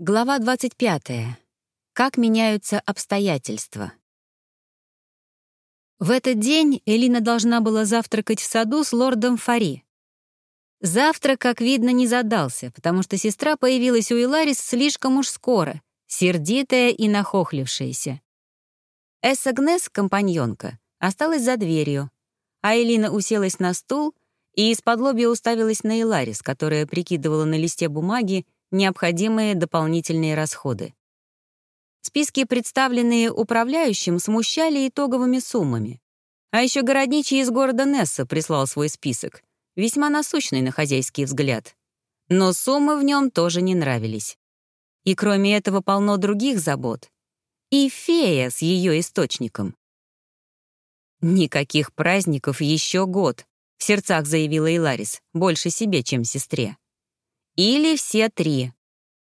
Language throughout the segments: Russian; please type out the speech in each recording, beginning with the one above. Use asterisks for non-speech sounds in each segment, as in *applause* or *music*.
Глава 25. Как меняются обстоятельства. В этот день Элина должна была завтракать в саду с лордом Фари. Завтрак, как видно, не задался, потому что сестра появилась у Иларис слишком уж скоро, сердитая и нахохлившаяся. Эсса Гнес, компаньонка, осталась за дверью, а Элина уселась на стул и из-под лобья уставилась на Иларис, которая прикидывала на листе бумаги необходимые дополнительные расходы. Списки, представленные управляющим, смущали итоговыми суммами. А еще городничий из города Несса прислал свой список, весьма насущный на хозяйский взгляд. Но суммы в нем тоже не нравились. И кроме этого полно других забот. И фея с ее источником. «Никаких праздников еще год», — в сердцах заявила Иларис, больше себе, чем сестре. Или все три.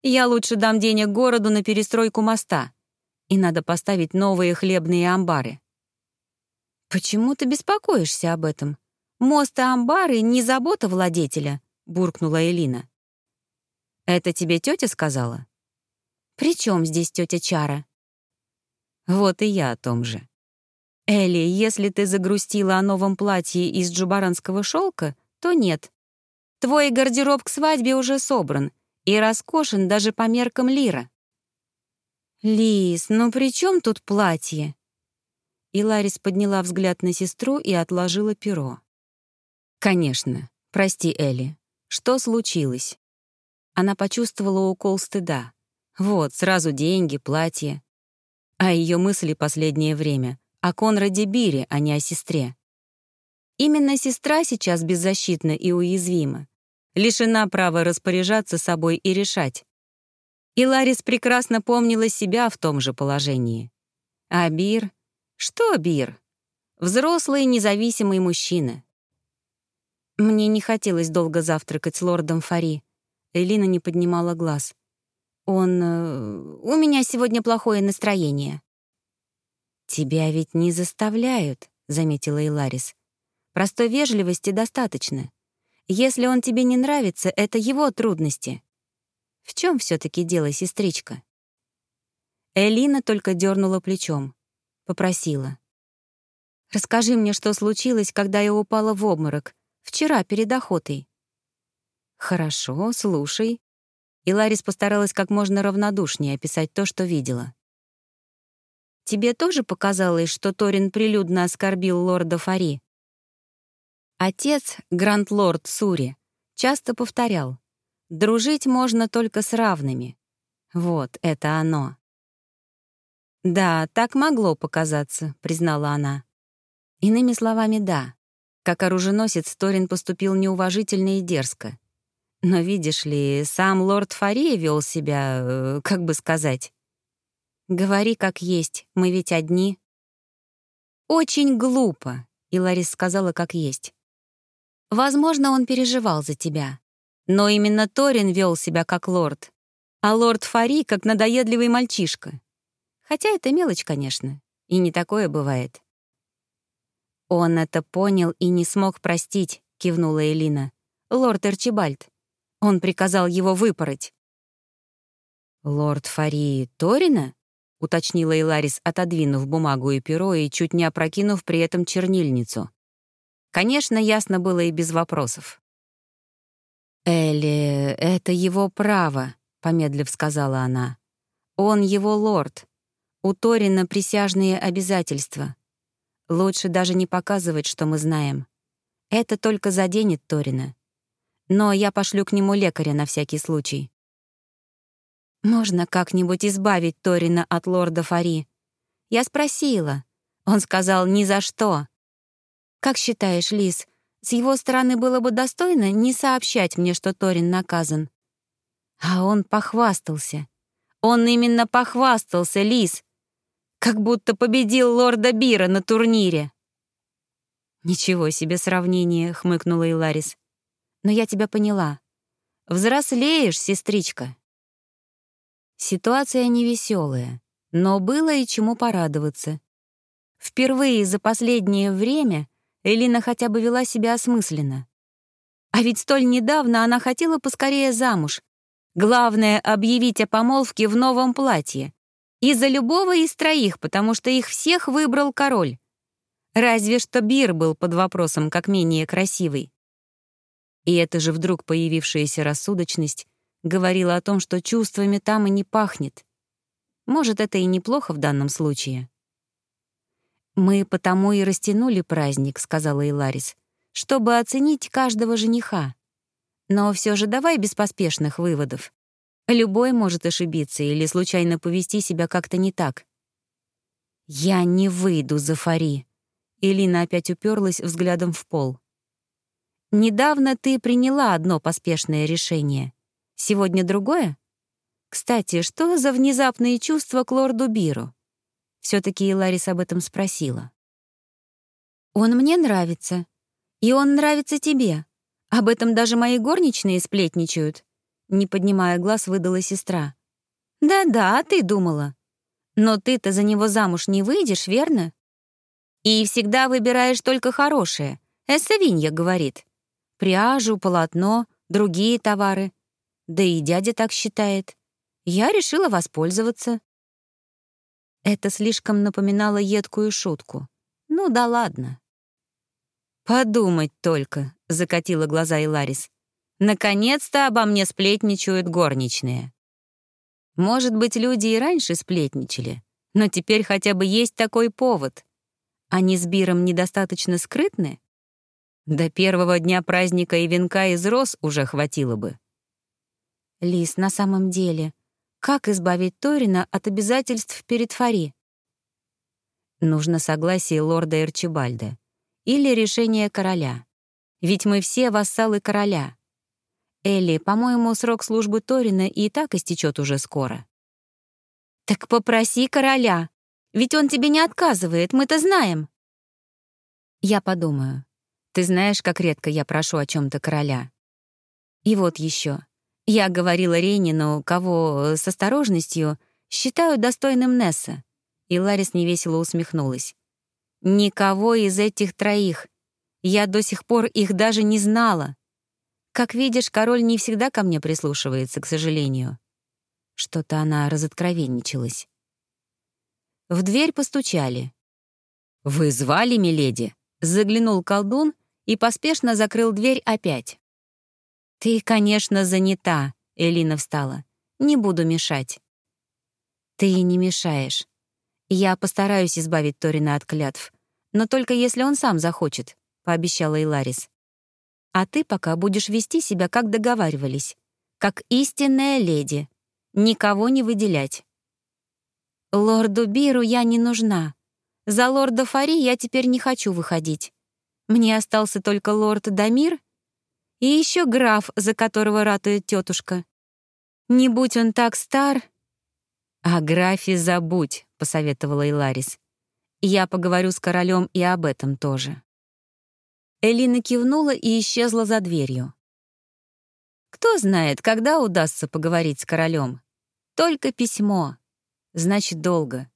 Я лучше дам денег городу на перестройку моста. И надо поставить новые хлебные амбары. «Почему ты беспокоишься об этом? Мост и амбары — не забота владетеля», — буркнула Элина. «Это тебе тетя сказала?» «При чем здесь тетя Чара?» «Вот и я о том же. Элли, если ты загрустила о новом платье из джубаранского шелка, то нет, Твой гардероб к свадьбе уже собран и роскошен даже по меркам Лира». «Лис, ну при чем тут платье?» И Ларис подняла взгляд на сестру и отложила перо. «Конечно. Прости, Элли. Что случилось?» Она почувствовала укол стыда. Вот, сразу деньги, платье. А ее мысли последнее время — о Конраде Бире, а не о сестре. Именно сестра сейчас беззащитна и уязвима лишена права распоряжаться собой и решать. И Ларис прекрасно помнила себя в том же положении. А Бир? Что Бир? Взрослый независимый мужчина. Мне не хотелось долго завтракать с лордом Фари. Элина не поднимала глаз. Он... Э, у меня сегодня плохое настроение. «Тебя ведь не заставляют», — заметила Иларис. «Простой вежливости достаточно. Если он тебе не нравится, это его трудности. В чем все таки дело, сестричка? Элина только дернула плечом. Попросила. «Расскажи мне, что случилось, когда я упала в обморок, вчера перед охотой». «Хорошо, слушай». И Ларис постаралась как можно равнодушнее описать то, что видела. «Тебе тоже показалось, что Торин прилюдно оскорбил лорда Фари?» Отец, гранд-лорд Сури, часто повторял, «Дружить можно только с равными». Вот это оно. «Да, так могло показаться», — признала она. Иными словами, да. Как оруженосец, Торин поступил неуважительно и дерзко. Но, видишь ли, сам лорд Фария вел себя, э, как бы сказать. «Говори как есть, мы ведь одни». «Очень глупо», — и Ларис сказала как есть. Возможно, он переживал за тебя. Но именно Торин вел себя как лорд, а лорд Фари — как надоедливый мальчишка. Хотя это мелочь, конечно, и не такое бывает. «Он это понял и не смог простить», — кивнула Элина. «Лорд Эрчибальд. Он приказал его выпороть». «Лорд Фари Торина?» — уточнила Иларис, отодвинув бумагу и перо и чуть не опрокинув при этом чернильницу. Конечно, ясно было и без вопросов. «Элли, это его право», — помедлив сказала она. «Он его лорд. У Торина присяжные обязательства. Лучше даже не показывать, что мы знаем. Это только заденет Торина. Но я пошлю к нему лекаря на всякий случай». «Можно как-нибудь избавить Торина от лорда Фари?» Я спросила. Он сказал «ни за что». Как считаешь, Лис, с его стороны было бы достойно не сообщать мне, что Торин наказан? А он похвастался. Он именно похвастался, Лис. Как будто победил лорда Бира на турнире. «Ничего себе сравнение», — хмыкнула Иларис. «Но я тебя поняла. Взрослеешь, сестричка». Ситуация невеселая, но было и чему порадоваться. Впервые за последнее время Элина хотя бы вела себя осмысленно. А ведь столь недавно она хотела поскорее замуж, Главное — объявить о помолвке в новом платье. И за любого из троих, потому что их всех выбрал король. Разве что Бир был под вопросом как менее красивый. И эта же вдруг появившаяся рассудочность говорила о том, что чувствами там и не пахнет. Может, это и неплохо в данном случае. «Мы потому и растянули праздник», — сказала Иларис, «чтобы оценить каждого жениха. Но все же давай без поспешных выводов. Любой может ошибиться или случайно повести себя как-то не так». «Я не выйду за Фари», — Элина опять уперлась взглядом в пол. «Недавно ты приняла одно поспешное решение. Сегодня другое? Кстати, что за внезапные чувства к лорду Биру?» Все-таки Ларис об этом спросила. «Он мне нравится. И он нравится тебе. Об этом даже мои горничные сплетничают», — не поднимая глаз, выдала сестра. «Да-да, ты думала. Но ты-то за него замуж не выйдешь, верно? И всегда выбираешь только хорошее. Эссавинья говорит. Пряжу, полотно, другие товары. Да и дядя так считает. Я решила воспользоваться. Это слишком напоминало едкую шутку. Ну да ладно. «Подумать только», — закатила глаза Иларис. «Наконец-то обо мне сплетничают горничные». Может быть, люди и раньше сплетничали, но теперь хотя бы есть такой повод. Они с Биром недостаточно скрытны? До первого дня праздника и венка из роз уже хватило бы. Лис, на самом деле, как избавить Торина от обязательств перед Фари? Нужно согласие лорда Эрчибальда или решение короля. Ведь мы все вассалы короля. Элли, по-моему, срок службы Торина и так истечет уже скоро. Так попроси короля, ведь он тебе не отказывает, мы-то знаем. Я подумаю. Ты знаешь, как редко я прошу о чем то короля. И вот еще. Я говорила Рейнину, кого э, с осторожностью считаю достойным Несса. И Ларис невесело усмехнулась. Никого из этих троих. Я до сих пор их даже не знала. Как видишь, король не всегда ко мне прислушивается, к сожалению. Что-то она разоткровенничалась. В дверь постучали. «Вы звали, миледи?» Заглянул колдун и поспешно закрыл дверь опять. «Ты, конечно, занята», — Элина встала. «Не буду мешать». «Ты не мешаешь. Я постараюсь избавить Торина от клятв, но только если он сам захочет», — пообещала Иларис. «А ты пока будешь вести себя, как договаривались, как истинная леди, никого не выделять». «Лорду Биру я не нужна. За лорда Фари я теперь не хочу выходить. Мне остался только лорд Дамир и еще граф, за которого ратует тетушка. Не будь он так стар... «О графе забудь», — посоветовала Иларис. «Я поговорю с королем и об этом тоже». Элина кивнула и исчезла за дверью. Кто знает, когда удастся поговорить с королем? Только письмо. Значит, долго.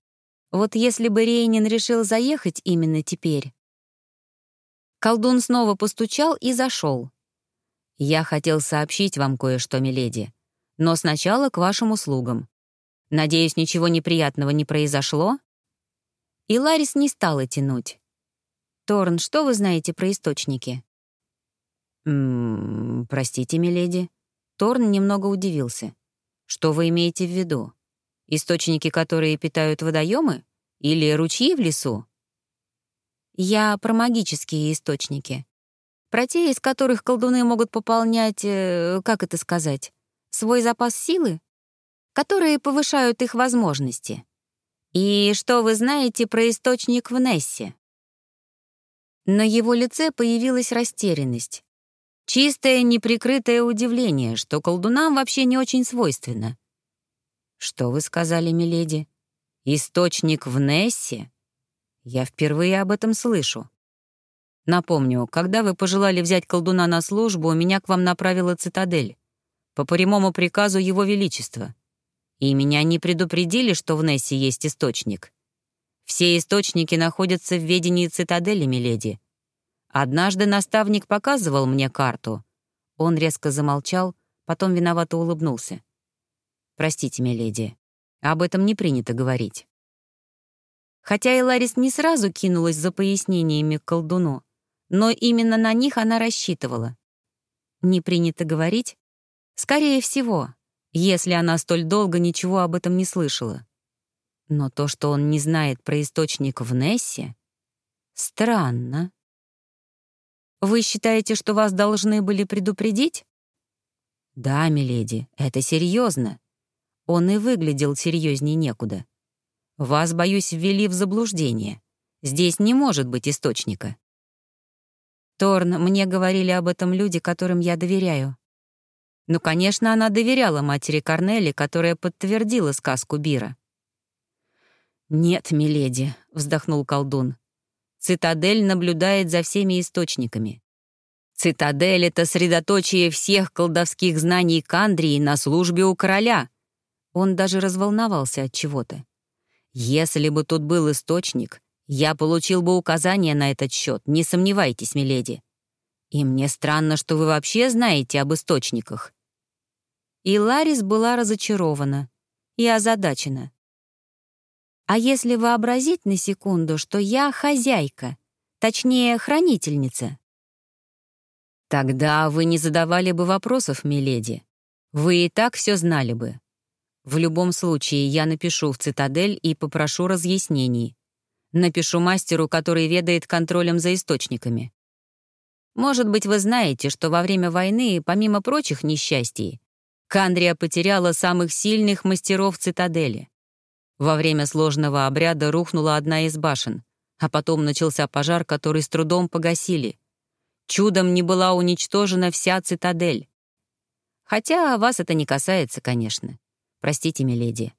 Вот если бы Рейнин решил заехать именно теперь. Колдун снова постучал и зашел. «Я хотел сообщить вам кое-что, миледи, но сначала к вашим услугам. Надеюсь, ничего неприятного не произошло?» И Ларис не стала тянуть. «Торн, что вы знаете про источники?» «Ммм, простите, миледи». Торн немного удивился. «Что вы имеете в виду? Источники, которые питают водоемы? Или ручьи в лесу?» «Я про магические источники про те, из которых колдуны могут пополнять, э, как это сказать, свой запас силы, которые повышают их возможности. И что вы знаете про источник в Нессе? На его лице появилась растерянность. Чистое, неприкрытое удивление, что колдунам вообще не очень свойственно. «Что вы сказали, миледи? Источник в Нессе? Я впервые об этом слышу. Напомню, когда вы пожелали взять колдуна на службу, меня к вам направила цитадель. По прямому приказу Его Величества. И меня не предупредили, что в Нессе есть источник. Все источники находятся в ведении цитадели, миледи. Однажды наставник показывал мне карту. Он резко замолчал, потом виновато улыбнулся. «Простите, миледи, об этом не принято говорить». Хотя и Ларис не сразу кинулась за пояснениями к колдуну, но именно на них она рассчитывала. Не принято говорить? Скорее всего, если она столь долго ничего об этом не слышала. Но то, что он не знает про источник в Нессе, странно. Вы считаете, что вас должны были предупредить? Да, миледи, это серьезно. Он и выглядел серьезнее некуда. Вас, боюсь, ввели в заблуждение. Здесь не может быть источника. Торн, мне говорили об этом люди, которым я доверяю. Ну, конечно, она доверяла матери Корнели, которая подтвердила сказку Бира. «Нет, миледи», — вздохнул колдун. «Цитадель наблюдает за всеми источниками. Цитадель — это средоточие всех колдовских знаний Кандрии на службе у короля». Он даже разволновался от чего-то. «Если бы тут был источник, я получил бы указание на этот счет, не сомневайтесь, миледи. И мне странно, что вы вообще знаете об источниках». И Ларис была разочарована и озадачена. А если вообразить на секунду, что я хозяйка, точнее, хранительница? Тогда вы не задавали бы вопросов, миледи. Вы и так все знали бы. В любом случае, я напишу в цитадель и попрошу разъяснений. Напишу мастеру, который ведает контролем за источниками. Может быть, вы знаете, что во время войны, помимо прочих несчастий, Кандрия потеряла самых сильных мастеров цитадели. Во время сложного обряда рухнула одна из башен, а потом начался пожар, который с трудом погасили. Чудом не была уничтожена вся цитадель. Хотя вас это не касается, конечно. Простите, миледи.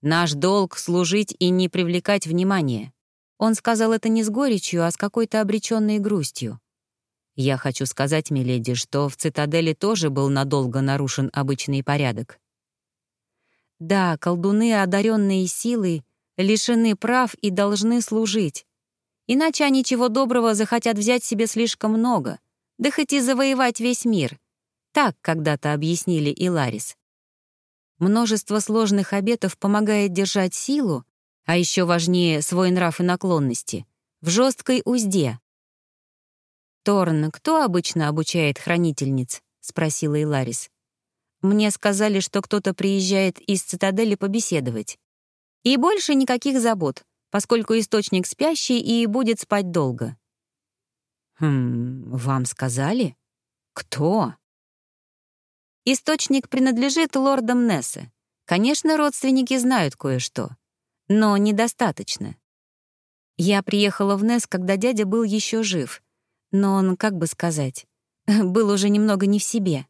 Наш долг — служить и не привлекать внимания. Он сказал это не с горечью, а с какой-то обреченной грустью. Я хочу сказать, миледи, что в цитадели тоже был надолго нарушен обычный порядок. Да, колдуны, одаренные силой, лишены прав и должны служить. Иначе они чего доброго захотят взять себе слишком много, да хоть и завоевать весь мир. Так когда-то объяснили Иларис. Множество сложных обетов помогает держать силу, а еще важнее свой нрав и наклонности, в жесткой узде. «Торн, кто обычно обучает хранительниц?» — спросила Иларис. Мне сказали, что кто-то приезжает из цитадели побеседовать. И больше никаких забот, поскольку источник спящий и будет спать долго. Хм, вам сказали? Кто? Источник принадлежит лордам Нессе. Конечно, родственники знают кое-что, но недостаточно. Я приехала в Несс, когда дядя был еще жив, но он, как бы сказать, *laughs* был уже немного не в себе.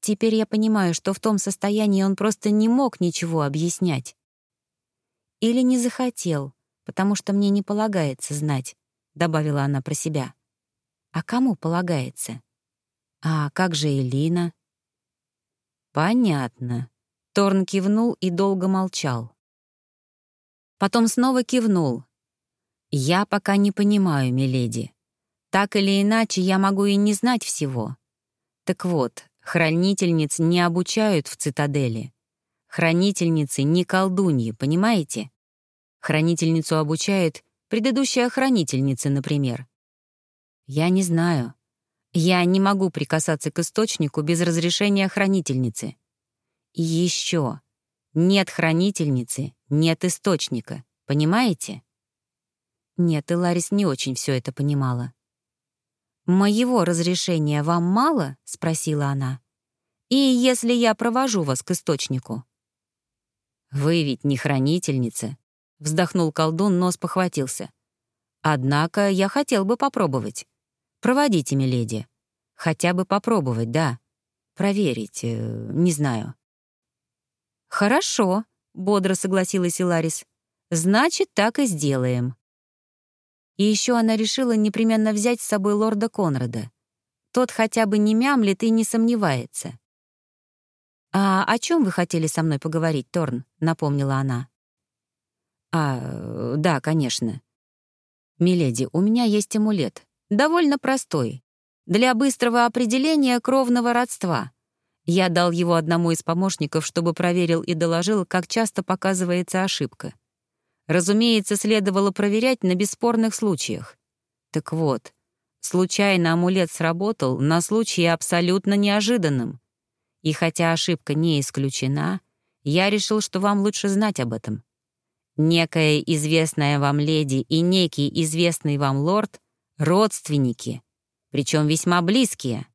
Теперь я понимаю, что в том состоянии он просто не мог ничего объяснять. Или не захотел, потому что мне не полагается знать, — добавила она про себя. А кому полагается? А как же Элина? Понятно. Торн кивнул и долго молчал. Потом снова кивнул. «Я пока не понимаю, миледи. Так или иначе, я могу и не знать всего. Так вот, Хранительниц не обучают в цитадели. Хранительницы не колдуньи, понимаете? Хранительницу обучает предыдущая хранительница, например. Я не знаю. Я не могу прикасаться к источнику без разрешения хранительницы. И еще. Нет хранительницы, нет источника. Понимаете? Нет, и Ларис не очень все это понимала. «Моего разрешения вам мало?» — спросила она. «И если я провожу вас к источнику?» «Вы ведь не хранительница», — вздохнул колдун, но спохватился. «Однако я хотел бы попробовать. Проводите, миледи. Хотя бы попробовать, да. Проверить, э, не знаю». «Хорошо», — бодро согласилась Иларис. «Значит, так и сделаем». И еще она решила непременно взять с собой лорда Конрада. Тот хотя бы не мямлит и не сомневается. «А о чем вы хотели со мной поговорить, Торн?» — напомнила она. «А, да, конечно. Миледи, у меня есть амулет. Довольно простой. Для быстрого определения кровного родства. Я дал его одному из помощников, чтобы проверил и доложил, как часто показывается ошибка. Разумеется, следовало проверять на бесспорных случаях. Так вот, случайно амулет сработал на случае абсолютно неожиданном. И хотя ошибка не исключена, я решил, что вам лучше знать об этом. Некая известная вам леди и некий известный вам лорд — родственники, причем весьма близкие.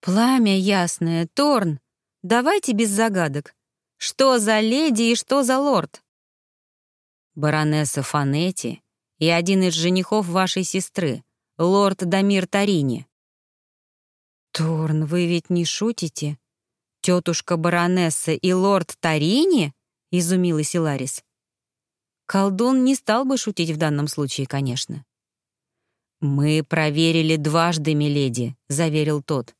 «Пламя ясное, Торн, давайте без загадок. Что за леди и что за лорд?» «Баронесса Фанетти и один из женихов вашей сестры, лорд Дамир Тарини». «Торн, вы ведь не шутите? Тетушка баронесса и лорд Тарини?» — изумилась Иларис. Колдун не стал бы шутить в данном случае, конечно. «Мы проверили дважды, миледи», — заверил тот.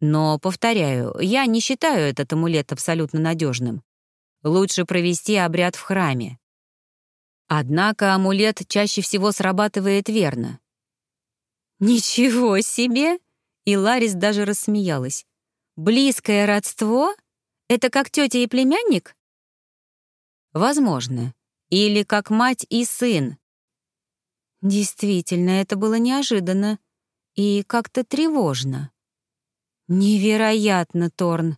Но, повторяю, я не считаю этот амулет абсолютно надежным. Лучше провести обряд в храме. Однако амулет чаще всего срабатывает верно. «Ничего себе!» И Ларис даже рассмеялась. «Близкое родство? Это как тетя и племянник?» «Возможно. Или как мать и сын». Действительно, это было неожиданно и как-то тревожно. «Невероятно, Торн!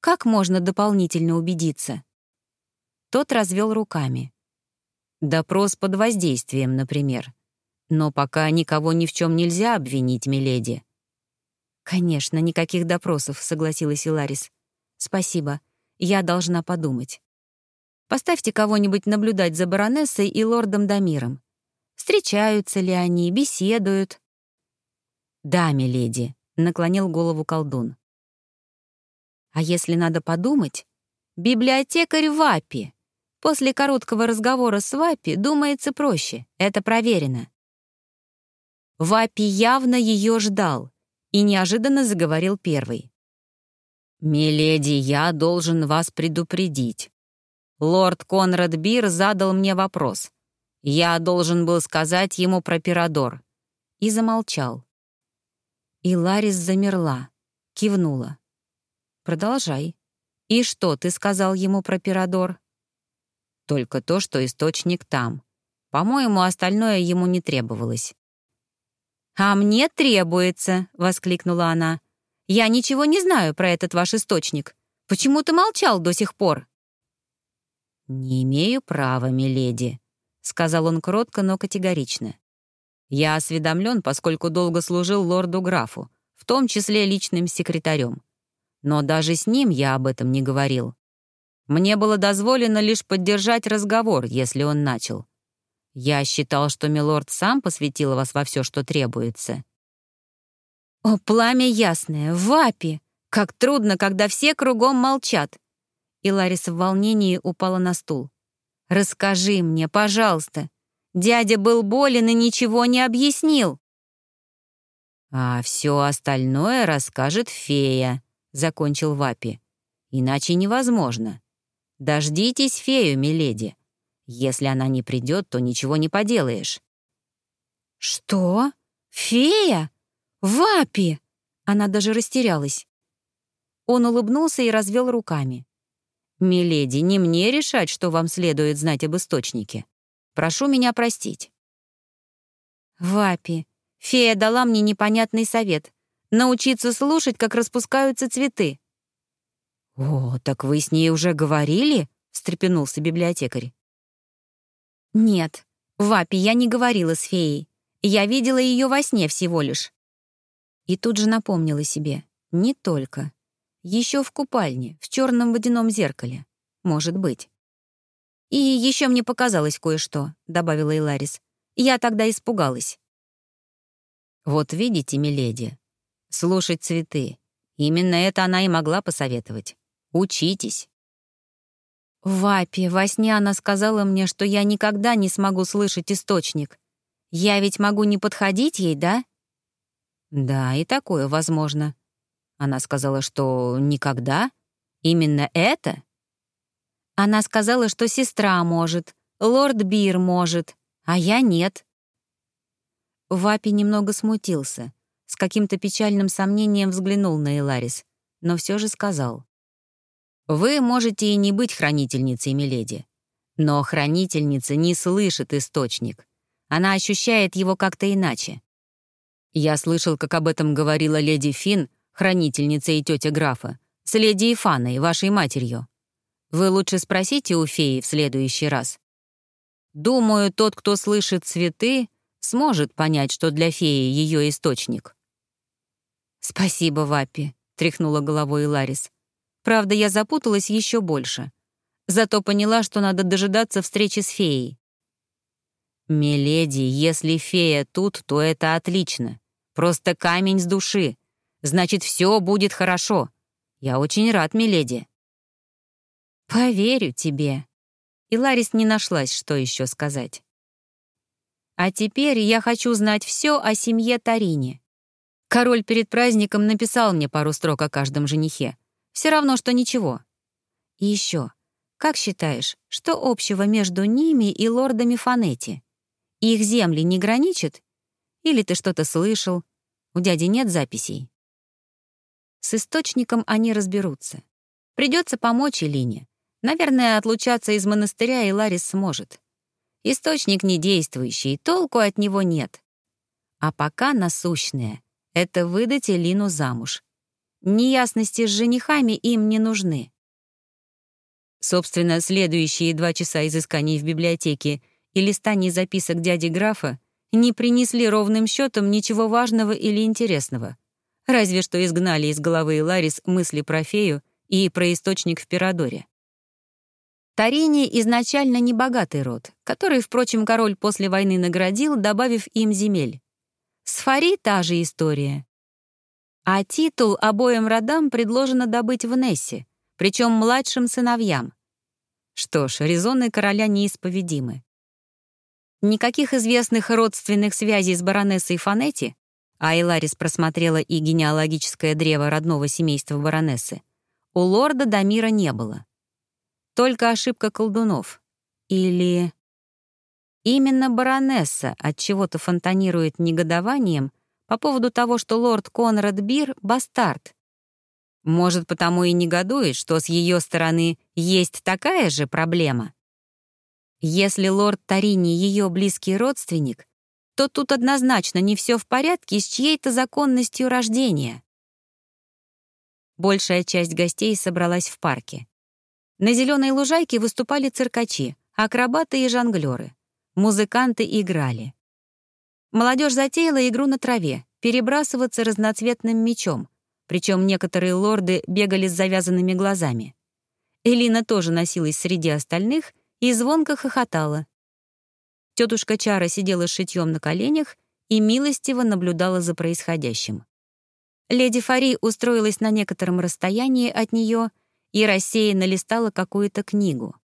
Как можно дополнительно убедиться?» Тот развел руками. «Допрос под воздействием, например. Но пока никого ни в чем нельзя обвинить, миледи». «Конечно, никаких допросов», — согласилась Иларис. «Спасибо. Я должна подумать. Поставьте кого-нибудь наблюдать за баронессой и лордом Дамиром. Встречаются ли они, беседуют?» «Да, миледи», наклонил голову колдун. А если надо подумать, библиотекарь Вапи. После короткого разговора с Вапи думается проще, это проверено. Вапи явно ее ждал и неожиданно заговорил первый. «Миледи, я должен вас предупредить. Лорд Конрад Бир задал мне вопрос. Я должен был сказать ему про Пирадор». И замолчал. И Ларис замерла, кивнула. «Продолжай. И что ты сказал ему про Пирадор?» «Только то, что источник там. По-моему, остальное ему не требовалось». «А мне требуется!» — воскликнула она. «Я ничего не знаю про этот ваш источник. Почему ты молчал до сих пор?» «Не имею права, миледи», — сказал он кротко, но категорично. Я осведомлен, поскольку долго служил лорду-графу, в том числе личным секретарем. Но даже с ним я об этом не говорил. Мне было дозволено лишь поддержать разговор, если он начал. Я считал, что милорд сам посвятил вас во все, что требуется. «О, пламя ясное, вапи! Как трудно, когда все кругом молчат!» И Лариса в волнении упала на стул. «Расскажи мне, пожалуйста, Дядя был болен и ничего не объяснил. «А все остальное расскажет фея», — закончил Вапи. «Иначе невозможно. Дождитесь фею, миледи. Если она не придет, то ничего не поделаешь». «Что? Фея? Вапи?» Она даже растерялась. Он улыбнулся и развел руками. «Миледи, не мне решать, что вам следует знать об источнике. Прошу меня простить». «Вапи, фея дала мне непонятный совет — научиться слушать, как распускаются цветы». «О, так вы с ней уже говорили?» — встрепенулся библиотекарь. «Нет, Вапи, я не говорила с феей. Я видела ее во сне всего лишь». И тут же напомнила себе. Не только. Еще в купальне, в черном водяном зеркале. Может быть. «И еще мне показалось кое-что», — добавила Иларис. «Я тогда испугалась». «Вот видите, миледи, слушать цветы. Именно это она и могла посоветовать. Учитесь». В Апе во сне она сказала мне, что я никогда не смогу слышать источник. Я ведь могу не подходить ей, да? Да, и такое возможно. Она сказала, что никогда. Именно это? Она сказала, что сестра может, лорд Бир может, а я нет. Вапи немного смутился, с каким-то печальным сомнением взглянул на Эларис, но все же сказал. «Вы можете и не быть хранительницей, миледи. Но хранительница не слышит источник. Она ощущает его как-то иначе. Я слышал, как об этом говорила леди Фин, хранительница и тетя графа, с леди Ифаной, вашей матерью. Вы лучше спросите у феи в следующий раз. Думаю, тот, кто слышит цветы, сможет понять, что для феи ее источник. «Спасибо, Ваппи», — тряхнула головой Ларис. «Правда, я запуталась еще больше. Зато поняла, что надо дожидаться встречи с феей». «Миледи, если фея тут, то это отлично. Просто камень с души. Значит, все будет хорошо. Я очень рад, миледи». «Поверю тебе». И Ларис не нашлась, что еще сказать. «А теперь я хочу знать все о семье Тарине. Король перед праздником написал мне пару строк о каждом женихе. Все равно, что ничего. И еще, как считаешь, что общего между ними и лордами Фанетти? Их земли не граничат? Или ты что-то слышал? У дяди нет записей?» С источником они разберутся. Придется помочь Элине. Наверное, отлучаться из монастыря и Ларис сможет. Источник не действующий, толку от него нет. А пока насущное — это выдать Элину замуж. Неясности с женихами им не нужны. Собственно, следующие два часа изысканий в библиотеке и листаний записок дяди графа не принесли ровным счетом ничего важного или интересного. Разве что изгнали из головы Ларис мысли про фею и про источник в Пирадоре. Тарини изначально небогатый род, который, впрочем, король после войны наградил, добавив им земель. Сфари — та же история. А титул обоим родам предложено добыть в Нессе, причем младшим сыновьям. Что ж, резоны короля неисповедимы. Никаких известных родственных связей с баронессой Фанетти, а Эларис просмотрела и генеалогическое древо родного семейства баронессы, у лорда Дамира не было. Только ошибка колдунов. Или... Именно баронесса от чего то фонтанирует негодованием по поводу того, что лорд Конрад Бир — бастард. Может, потому и негодует, что с ее стороны есть такая же проблема. Если лорд Тарини ее близкий родственник, то тут однозначно не все в порядке с чьей-то законностью рождения. Большая часть гостей собралась в парке. На зеленой лужайке выступали циркачи, акробаты и жонглеры. Музыканты играли. Молодежь затеяла игру на траве, перебрасываться разноцветным мечом, причем некоторые лорды бегали с завязанными глазами. Элина тоже носилась среди остальных и звонко хохотала. Тетушка Чара сидела с шитьем на коленях и милостиво наблюдала за происходящим. Леди Фари устроилась на некотором расстоянии от нее и рассеянно листала какую-то книгу.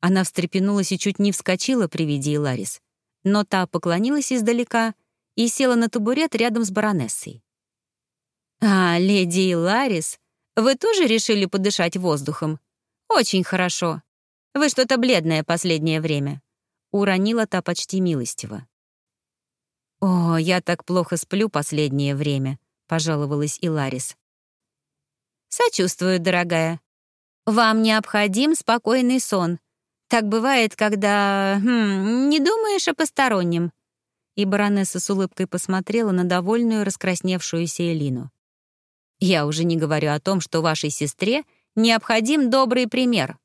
Она встрепенулась и чуть не вскочила при виде Иларис, но та поклонилась издалека и села на табурет рядом с баронессой. «А, леди Иларис, вы тоже решили подышать воздухом? Очень хорошо. Вы что-то бледное последнее время», — уронила та почти милостиво. «О, я так плохо сплю последнее время», — пожаловалась Иларис. «Сочувствую, дорогая. Вам необходим спокойный сон. Так бывает, когда хм, не думаешь о постороннем». И баронесса с улыбкой посмотрела на довольную раскрасневшуюся Элину. «Я уже не говорю о том, что вашей сестре необходим добрый пример».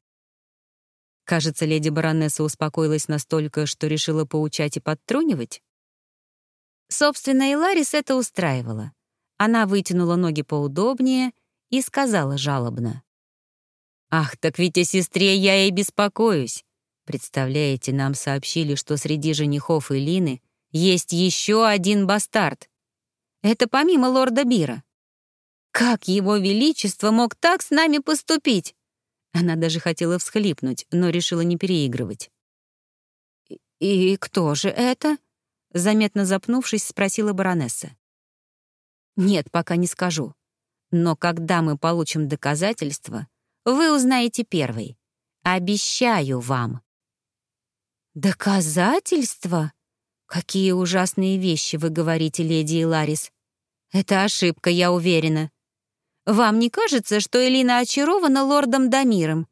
Кажется, леди баронесса успокоилась настолько, что решила поучать и подтрунивать. Собственно, и Ларис это устраивало. Она вытянула ноги поудобнее и сказала жалобно. «Ах, так ведь о сестре я и беспокоюсь. Представляете, нам сообщили, что среди женихов Элины есть еще один бастард. Это помимо лорда Бира. Как его величество мог так с нами поступить?» Она даже хотела всхлипнуть, но решила не переигрывать. «И кто же это?» — заметно запнувшись, спросила баронесса. «Нет, пока не скажу. Но когда мы получим доказательства, вы узнаете первый. Обещаю вам». «Доказательства? Какие ужасные вещи вы говорите, леди Иларис. Это ошибка, я уверена. Вам не кажется, что Элина очарована лордом Дамиром?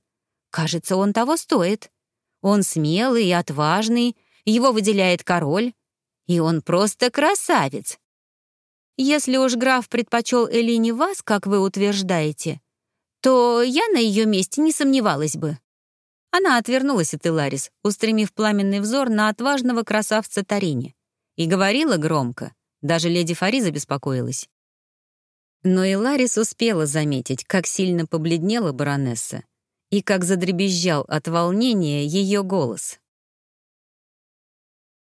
Кажется, он того стоит. Он смелый и отважный, его выделяет король, и он просто красавец. Если уж граф предпочел Элине вас, как вы утверждаете, то я на ее месте не сомневалась бы. Она отвернулась от Иларис, устремив пламенный взор на отважного красавца Тарини, и говорила громко. Даже леди Фариза беспокоилась. Но Иларис успела заметить, как сильно побледнела баронесса и как задребезжал от волнения ее голос.